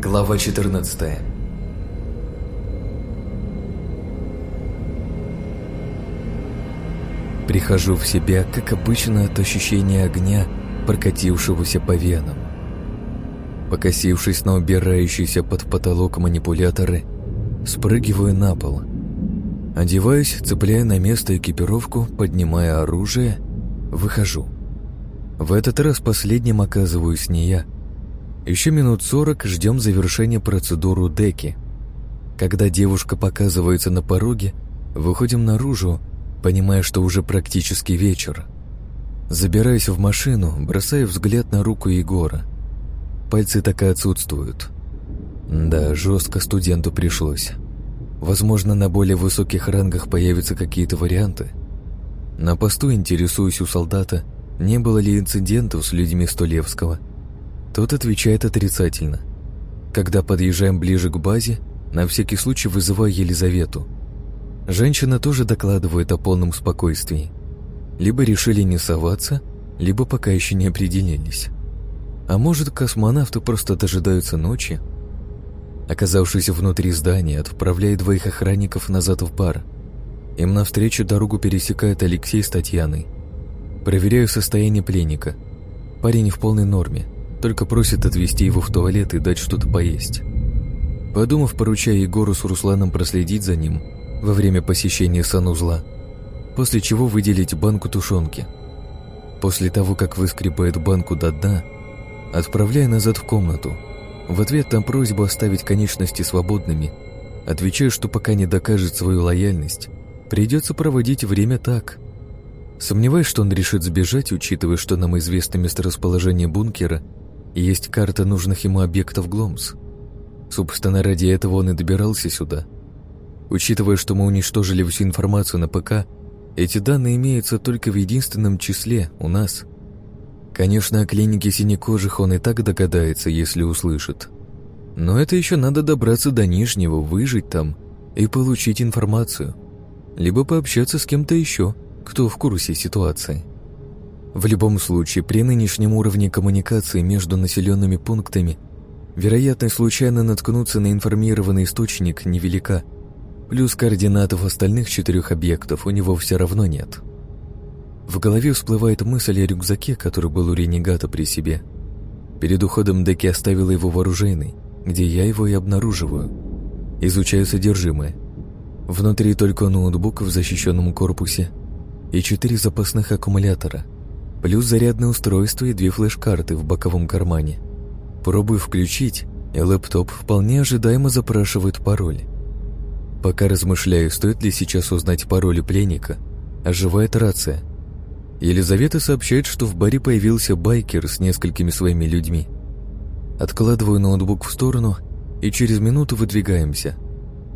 Глава 14 Прихожу в себя, как обычно, от ощущения огня, прокатившегося по венам. Покосившись на убирающиеся под потолок манипуляторы, спрыгиваю на пол. Одеваюсь, цепляя на место экипировку, поднимая оружие, выхожу. В этот раз последним оказываюсь не я. Еще минут сорок ждем завершения процедуру деки. Когда девушка показывается на пороге, выходим наружу, понимая, что уже практически вечер. Забираюсь в машину, бросая взгляд на руку Егора. Пальцы так и отсутствуют. Да, жестко студенту пришлось. Возможно, на более высоких рангах появятся какие-то варианты. На посту интересуюсь у солдата, не было ли инцидентов с людьми Столевского. Тот отвечает отрицательно. Когда подъезжаем ближе к базе, на всякий случай вызываю Елизавету – Женщина тоже докладывает о полном спокойствии. Либо решили не соваться, либо пока еще не определились. А может, космонавты просто дожидаются ночи? Оказавшись внутри здания, отправляет двоих охранников назад в бар. Им навстречу дорогу пересекают Алексей с Татьяной. Проверяю состояние пленника. Парень в полной норме, только просит отвезти его в туалет и дать что-то поесть. Подумав, поручаю Егору с Русланом проследить за ним – во время посещения санузла, после чего выделить банку тушенки. После того, как выскребает банку до дна, отправляя назад в комнату. В ответ на просьбу оставить конечности свободными, отвечаю, что пока не докажет свою лояльность, придется проводить время так. Сомневаюсь, что он решит сбежать, учитывая, что нам известно месторасположение бункера есть карта нужных ему объектов Гломс. Собственно, ради этого он и добирался сюда – Учитывая, что мы уничтожили всю информацию на ПК, эти данные имеются только в единственном числе у нас. Конечно, о клинике синекожих он и так догадается, если услышит. Но это еще надо добраться до Нижнего, выжить там и получить информацию. Либо пообщаться с кем-то еще, кто в курсе ситуации. В любом случае, при нынешнем уровне коммуникации между населенными пунктами вероятность случайно наткнуться на информированный источник невелика – Плюс координатов остальных четырех объектов у него все равно нет. В голове всплывает мысль о рюкзаке, который был у ренегата при себе. Перед уходом Деки оставила его вооруженный, где я его и обнаруживаю. Изучаю содержимое. Внутри только ноутбук в защищенном корпусе и четыре запасных аккумулятора, плюс зарядное устройство и две флеш-карты в боковом кармане. Пробую включить, и лэптоп вполне ожидаемо запрашивает пароль. Пока размышляю, стоит ли сейчас узнать пароли пленника, оживает рация. Елизавета сообщает, что в баре появился байкер с несколькими своими людьми. Откладываю ноутбук в сторону и через минуту выдвигаемся.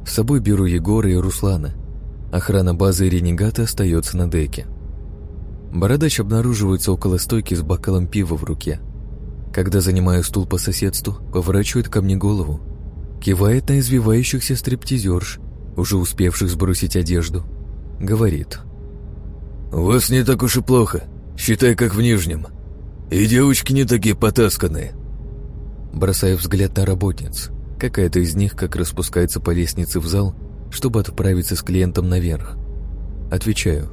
С собой беру Егора и Руслана. Охрана базы Ренегата остается на деке. Бородач обнаруживается около стойки с бокалом пива в руке. Когда занимаю стул по соседству, поворачивает ко мне голову. Кивает на извивающихся стриптизерш – уже успевших сбросить одежду, говорит. «У вас не так уж и плохо, считай, как в Нижнем. И девочки не такие потасканные». Бросаю взгляд на работниц. Какая-то из них как распускается по лестнице в зал, чтобы отправиться с клиентом наверх. Отвечаю.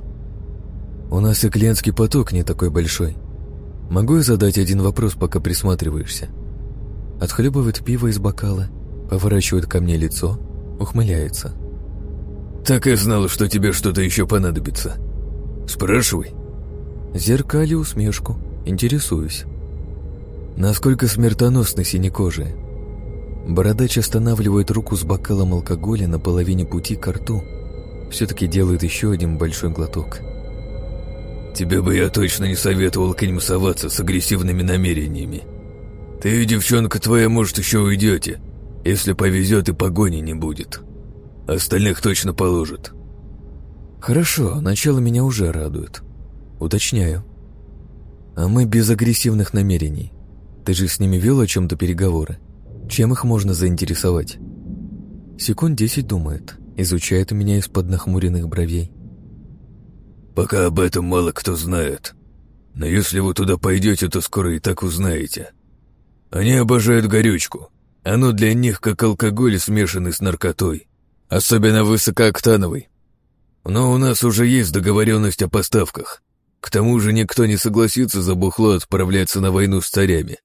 «У нас и клиентский поток не такой большой. Могу я задать один вопрос, пока присматриваешься?» Отхлебывает пиво из бокала, поворачивает ко мне лицо, ухмыляется. Так и знал, что тебе что-то еще понадобится. Спрашивай. Зеркали усмешку. Интересуюсь. Насколько смертоносны синекожие? Бородач останавливает руку с бокалом алкоголя на половине пути к рту. Все-таки делает еще один большой глоток. Тебе бы я точно не советовал к ним соваться с агрессивными намерениями. Ты, девчонка твоя, может, еще уйдете, если повезет и погони не будет. Остальных точно положат. Хорошо, начало меня уже радует. Уточняю. А мы без агрессивных намерений. Ты же с ними вел о чем-то переговоры. Чем их можно заинтересовать? Секунд десять думает, изучает меня из-под нахмуренных бровей. Пока об этом мало кто знает. Но если вы туда пойдете, то скоро и так узнаете. Они обожают горючку. Оно для них как алкоголь, смешанный с наркотой, особенно высокооктановый. Но у нас уже есть договоренность о поставках. К тому же никто не согласится за бухло отправляться на войну с царями.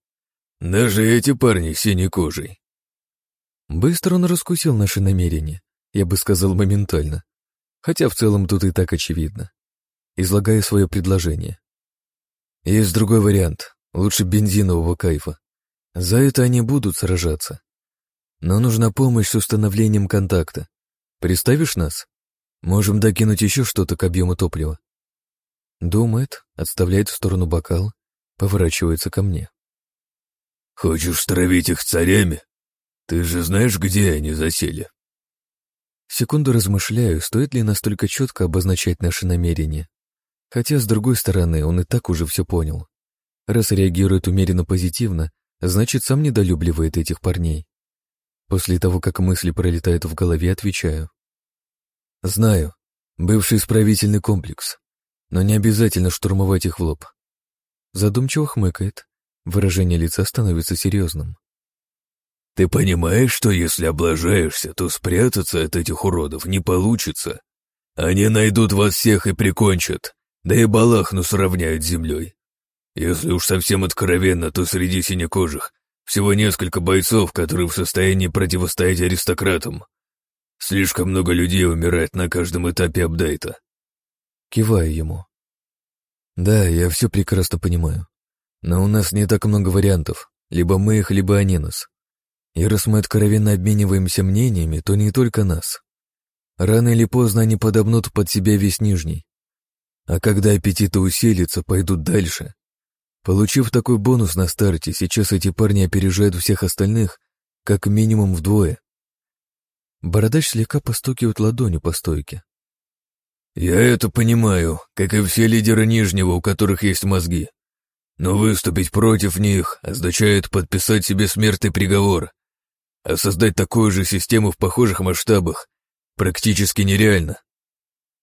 Даже эти парни синей кожей. Быстро он раскусил наши намерения, я бы сказал моментально. Хотя в целом тут и так очевидно. Излагаю свое предложение. Есть другой вариант, лучше бензинового кайфа. За это они будут сражаться. Но нужна помощь с установлением контакта. Представишь нас? Можем докинуть еще что-то к объему топлива. Думает, отставляет в сторону бокал, поворачивается ко мне. Хочешь стравить их царями? Ты же знаешь, где они засели? Секунду размышляю, стоит ли настолько четко обозначать наши намерения. Хотя, с другой стороны, он и так уже все понял. Раз реагирует умеренно позитивно, Значит, сам недолюбливает этих парней. После того, как мысли пролетают в голове, отвечаю. Знаю, бывший исправительный комплекс, но не обязательно штурмовать их в лоб. Задумчиво хмыкает, выражение лица становится серьезным. Ты понимаешь, что если облажаешься, то спрятаться от этих уродов не получится. Они найдут вас всех и прикончат, да и Балахну сравняют с землей. Если уж совсем откровенно, то среди синекожих всего несколько бойцов, которые в состоянии противостоять аристократам. Слишком много людей умирает на каждом этапе апдейта. Киваю ему. Да, я все прекрасно понимаю. Но у нас не так много вариантов. Либо мы их, либо они нас. И раз мы откровенно обмениваемся мнениями, то не только нас. Рано или поздно они подобнут под себя весь Нижний. А когда аппетиты усилятся, пойдут дальше. Получив такой бонус на старте, сейчас эти парни опережают всех остальных как минимум вдвое. Бородач слегка постукивает ладонью по стойке. «Я это понимаю, как и все лидеры Нижнего, у которых есть мозги. Но выступить против них означает подписать себе смертный приговор, а создать такую же систему в похожих масштабах практически нереально».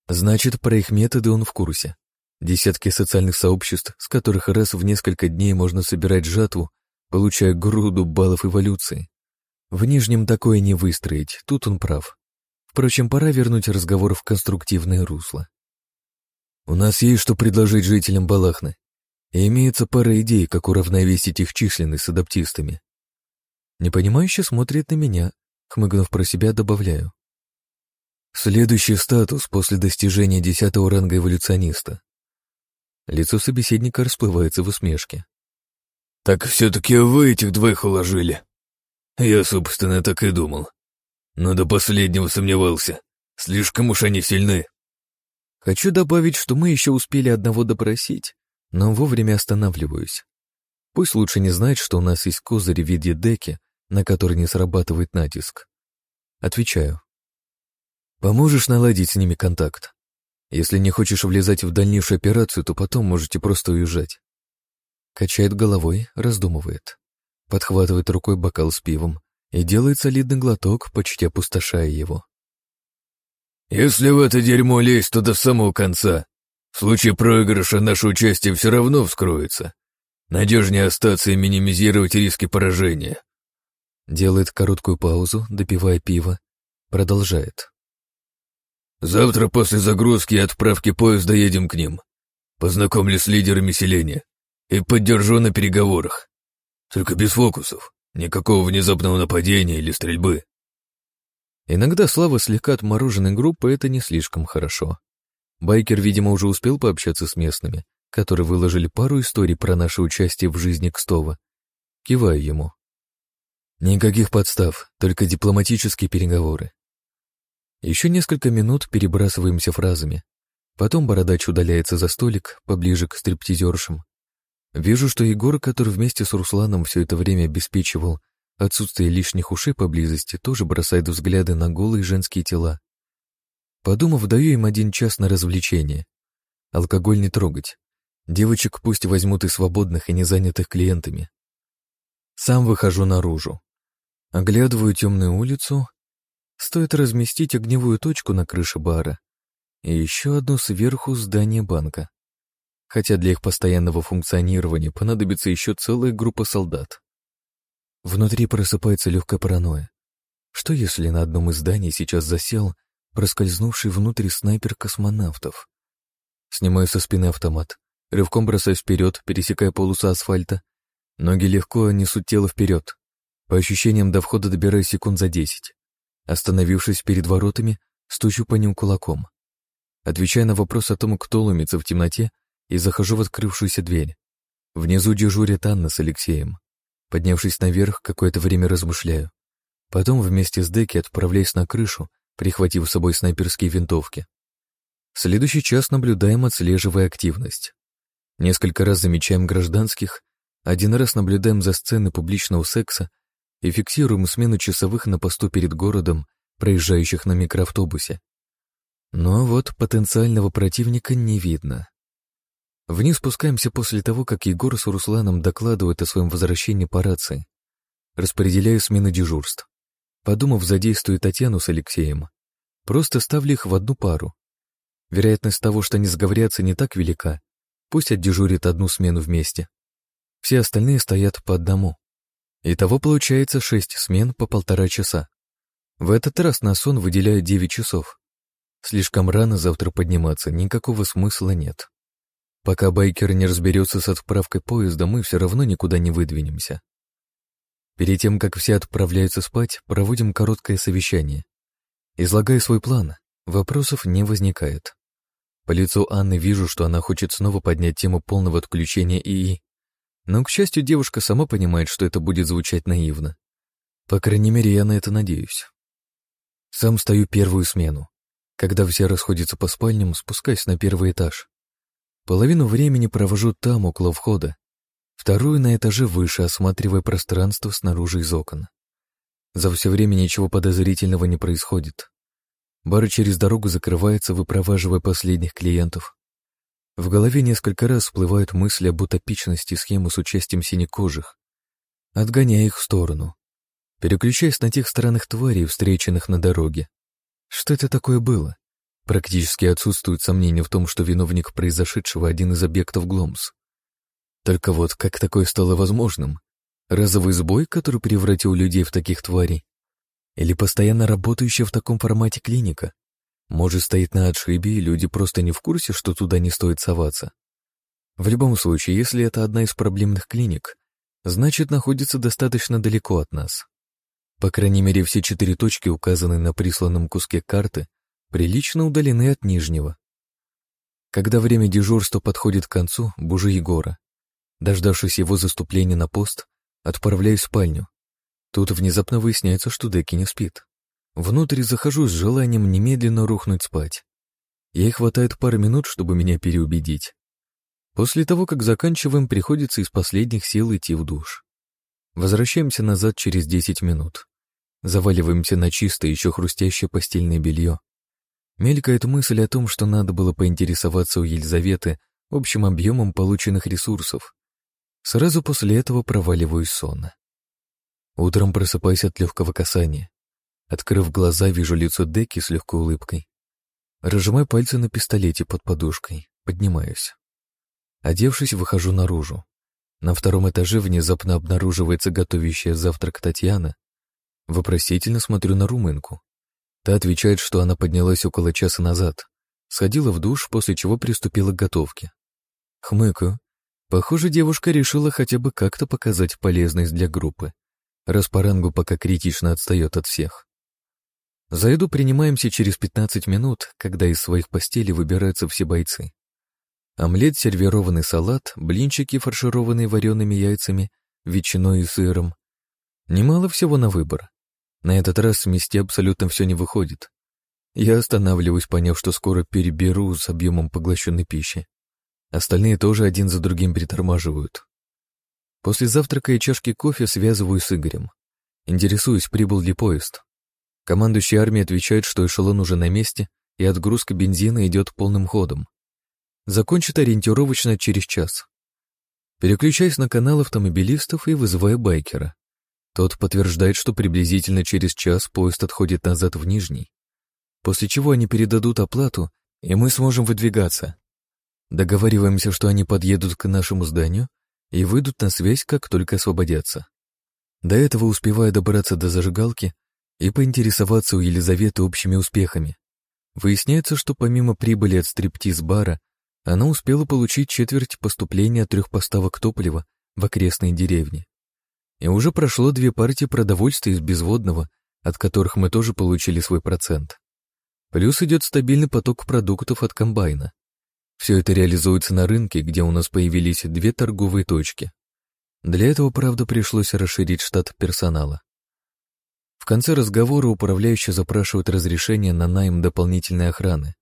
Значит, про их методы он в курсе. Десятки социальных сообществ, с которых раз в несколько дней можно собирать жатву, получая груду баллов эволюции. В Нижнем такое не выстроить, тут он прав. Впрочем, пора вернуть разговор в конструктивное русло. У нас есть что предложить жителям Балахны, и имеется пара идей, как уравновесить их численность с адаптистами. Непонимающе смотрит на меня, хмыгнув про себя, добавляю. Следующий статус после достижения десятого ранга эволюциониста. Лицо собеседника расплывается в усмешке. «Так все-таки вы этих двоих уложили?» «Я, собственно, так и думал. Но до последнего сомневался. Слишком уж они сильны». Хочу добавить, что мы еще успели одного допросить, но вовремя останавливаюсь. Пусть лучше не знает, что у нас есть козырь в виде деки, на который не срабатывает натиск. Отвечаю. Поможешь наладить с ними контакт? Если не хочешь влезать в дальнейшую операцию, то потом можете просто уезжать. Качает головой, раздумывает. Подхватывает рукой бокал с пивом и делает солидный глоток, почти опустошая его. «Если в это дерьмо лезть, то до самого конца. В случае проигрыша наше участие все равно вскроется. Надежнее остаться и минимизировать риски поражения». Делает короткую паузу, допивая пиво. Продолжает. Завтра после загрузки и отправки поезда едем к ним. Познакомлю с лидерами селения и поддержу на переговорах. Только без фокусов, никакого внезапного нападения или стрельбы. Иногда слава слегка отмороженной группы — это не слишком хорошо. Байкер, видимо, уже успел пообщаться с местными, которые выложили пару историй про наше участие в жизни Кстова. Киваю ему. Никаких подстав, только дипломатические переговоры. Еще несколько минут перебрасываемся фразами. Потом бородач удаляется за столик, поближе к стриптизершам. Вижу, что Егор, который вместе с Русланом все это время обеспечивал отсутствие лишних ушей поблизости, тоже бросает взгляды на голые женские тела. Подумав, даю им один час на развлечение. Алкоголь не трогать. Девочек пусть возьмут и свободных, и незанятых клиентами. Сам выхожу наружу. Оглядываю темную улицу Стоит разместить огневую точку на крыше бара и еще одну сверху здания банка. Хотя для их постоянного функционирования понадобится еще целая группа солдат. Внутри просыпается легкая паранойя. Что если на одном из зданий сейчас засел проскользнувший внутрь снайпер космонавтов? Снимаю со спины автомат, рывком бросаюсь вперед, пересекая полосу асфальта. Ноги легко несут тело вперед. По ощущениям, до входа добираюсь секунд за десять. Остановившись перед воротами, стучу по ним кулаком. Отвечая на вопрос о том, кто ломится в темноте, и захожу в открывшуюся дверь. Внизу дежурит Анна с Алексеем. Поднявшись наверх, какое-то время размышляю. Потом вместе с Деки отправляюсь на крышу, прихватив с собой снайперские винтовки. Следующий час наблюдаем, отслеживая активность. Несколько раз замечаем гражданских, один раз наблюдаем за сценой публичного секса и фиксируем смену часовых на посту перед городом, проезжающих на микроавтобусе. Но вот потенциального противника не видно. Вниз спускаемся после того, как Егор с Русланом докладывают о своем возвращении по рации. Распределяю смены дежурств. Подумав, задействую Татьяну с Алексеем. Просто ставлю их в одну пару. Вероятность того, что они сговорятся, не так велика. Пусть отдежурит одну смену вместе. Все остальные стоят по одному. Итого получается шесть смен по полтора часа. В этот раз на сон выделяют девять часов. Слишком рано завтра подниматься, никакого смысла нет. Пока байкер не разберется с отправкой поезда, мы все равно никуда не выдвинемся. Перед тем, как все отправляются спать, проводим короткое совещание. Излагая свой план, вопросов не возникает. По лицу Анны вижу, что она хочет снова поднять тему полного отключения ИИ. Но, к счастью, девушка сама понимает, что это будет звучать наивно. По крайней мере, я на это надеюсь. Сам стою первую смену. Когда все расходятся по спальням, спускаюсь на первый этаж. Половину времени провожу там, около входа. Вторую на этаже выше, осматривая пространство снаружи из окон. За все время ничего подозрительного не происходит. Бар через дорогу закрывается, выпроваживая последних клиентов. В голове несколько раз всплывают мысли об утопичности схемы с участием синекожих. Отгоняя их в сторону. Переключаясь на тех странных тварей, встреченных на дороге. Что это такое было? Практически отсутствуют сомнения в том, что виновник произошедшего один из объектов Гломс. Только вот как такое стало возможным? Разовый сбой, который превратил людей в таких тварей? Или постоянно работающая в таком формате клиника? Может, стоит на отшибе, и люди просто не в курсе, что туда не стоит соваться? В любом случае, если это одна из проблемных клиник, значит, находится достаточно далеко от нас. По крайней мере, все четыре точки, указанные на присланном куске карты, прилично удалены от Нижнего. Когда время дежурства подходит к концу, бужу Егора. Дождавшись его заступления на пост, отправляюсь в спальню. Тут внезапно выясняется, что Деки не спит. Внутрь захожу с желанием немедленно рухнуть спать. Ей хватает пары минут, чтобы меня переубедить. После того, как заканчиваем, приходится из последних сил идти в душ. Возвращаемся назад через 10 минут. Заваливаемся на чистое, еще хрустящее постельное белье. Мелькает мысль о том, что надо было поинтересоваться у Елизаветы общим объемом полученных ресурсов. Сразу после этого проваливаюсь сон. Утром просыпаюсь от легкого касания. Открыв глаза, вижу лицо Деки с легкой улыбкой. Разжимаю пальцы на пистолете под подушкой, поднимаюсь. Одевшись, выхожу наружу. На втором этаже внезапно обнаруживается готовящая завтрак Татьяна. Вопросительно смотрю на румынку. Та отвечает, что она поднялась около часа назад, сходила в душ, после чего приступила к готовке. Хмыкаю. Похоже, девушка решила хотя бы как-то показать полезность для группы, раз по рангу пока критично отстает от всех. За еду принимаемся через 15 минут, когда из своих постелей выбираются все бойцы. Омлет, сервированный салат, блинчики, фаршированные вареными яйцами, ветчиной и сыром. Немало всего на выбор. На этот раз смести абсолютно все не выходит. Я останавливаюсь, поняв, что скоро переберу с объемом поглощенной пищи. Остальные тоже один за другим притормаживают. После завтрака и чашки кофе связываю с Игорем. Интересуюсь, прибыл ли поезд. Командующий армией отвечает, что эшелон уже на месте, и отгрузка бензина идет полным ходом. Закончит ориентировочно через час. Переключаюсь на канал автомобилистов и вызываю байкера. Тот подтверждает, что приблизительно через час поезд отходит назад в Нижний, после чего они передадут оплату, и мы сможем выдвигаться. Договариваемся, что они подъедут к нашему зданию и выйдут на связь, как только освободятся. До этого успеваю добраться до зажигалки и поинтересоваться у Елизаветы общими успехами. Выясняется, что помимо прибыли от стриптиз-бара, она успела получить четверть поступления трех поставок топлива в окрестные деревни. И уже прошло две партии продовольствия из безводного, от которых мы тоже получили свой процент. Плюс идет стабильный поток продуктов от комбайна. Все это реализуется на рынке, где у нас появились две торговые точки. Для этого, правда, пришлось расширить штат персонала. В конце разговора управляющий запрашивает разрешение на найм дополнительной охраны,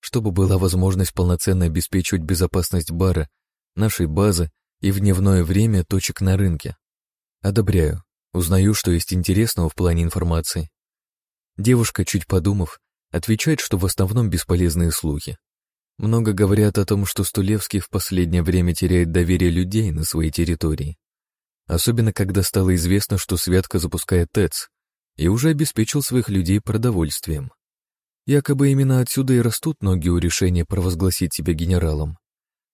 чтобы была возможность полноценно обеспечивать безопасность бара, нашей базы и в дневное время точек на рынке. Одобряю. Узнаю, что есть интересного в плане информации. Девушка, чуть подумав, отвечает, что в основном бесполезные слухи. Много говорят о том, что Стулевский в последнее время теряет доверие людей на своей территории. Особенно, когда стало известно, что Святка запускает ТЭЦ и уже обеспечил своих людей продовольствием. Якобы именно отсюда и растут ноги у решения провозгласить себя генералом.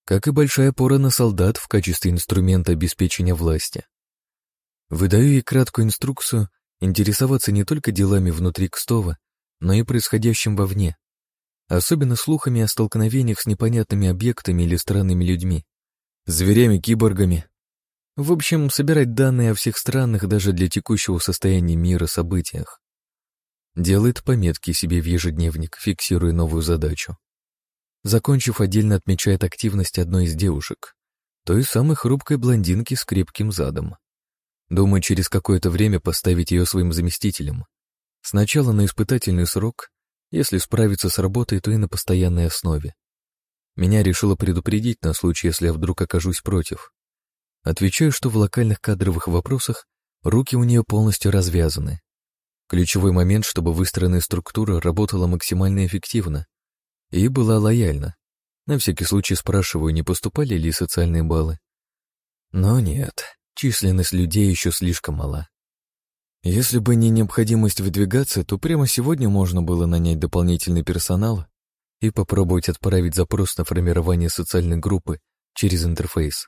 Как и большая пора на солдат в качестве инструмента обеспечения власти. Выдаю ей краткую инструкцию интересоваться не только делами внутри Кстова, но и происходящим вовне, особенно слухами о столкновениях с непонятными объектами или странными людьми, зверями-киборгами. В общем, собирать данные о всех странных даже для текущего состояния мира событиях. Делает пометки себе в ежедневник, фиксируя новую задачу. Закончив, отдельно отмечает активность одной из девушек, той самой хрупкой блондинки с крепким задом. Думаю, через какое-то время поставить ее своим заместителем. Сначала на испытательный срок, если справиться с работой, то и на постоянной основе. Меня решила предупредить на случай, если я вдруг окажусь против. Отвечаю, что в локальных кадровых вопросах руки у нее полностью развязаны. Ключевой момент, чтобы выстроенная структура работала максимально эффективно и была лояльна. На всякий случай спрашиваю, не поступали ли социальные баллы. Но нет, численность людей еще слишком мала. Если бы не необходимость выдвигаться, то прямо сегодня можно было нанять дополнительный персонал и попробовать отправить запрос на формирование социальной группы через интерфейс.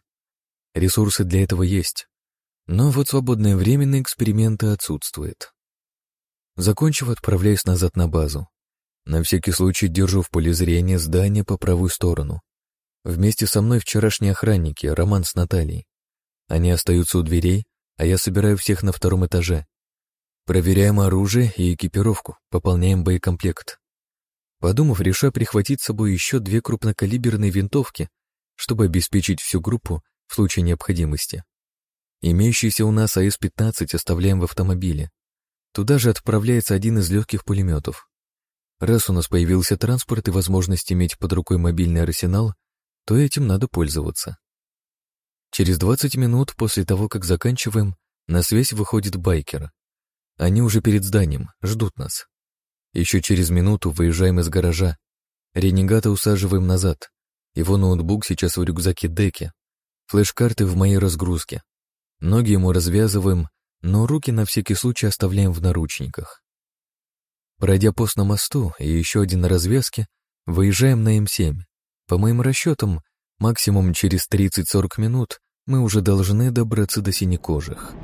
Ресурсы для этого есть, но вот свободное время на эксперименты отсутствует. Закончив, отправляюсь назад на базу. На всякий случай держу в поле зрения здание по правую сторону. Вместе со мной вчерашние охранники, Роман с Натальей. Они остаются у дверей, а я собираю всех на втором этаже. Проверяем оружие и экипировку, пополняем боекомплект. Подумав, решаю прихватить с собой еще две крупнокалиберные винтовки, чтобы обеспечить всю группу в случае необходимости. Имеющийся у нас АС-15 оставляем в автомобиле. Туда же отправляется один из легких пулеметов. Раз у нас появился транспорт и возможность иметь под рукой мобильный арсенал, то этим надо пользоваться. Через 20 минут после того, как заканчиваем, на связь выходит байкер. Они уже перед зданием, ждут нас. Еще через минуту выезжаем из гаража. Ренегата усаживаем назад. Его ноутбук сейчас в рюкзаке Деки. Флеш-карты в моей разгрузке. Ноги ему развязываем, но руки на всякий случай оставляем в наручниках. Пройдя пост на мосту и еще один на развязке, выезжаем на М7. По моим расчетам, максимум через 30-40 минут мы уже должны добраться до синекожих.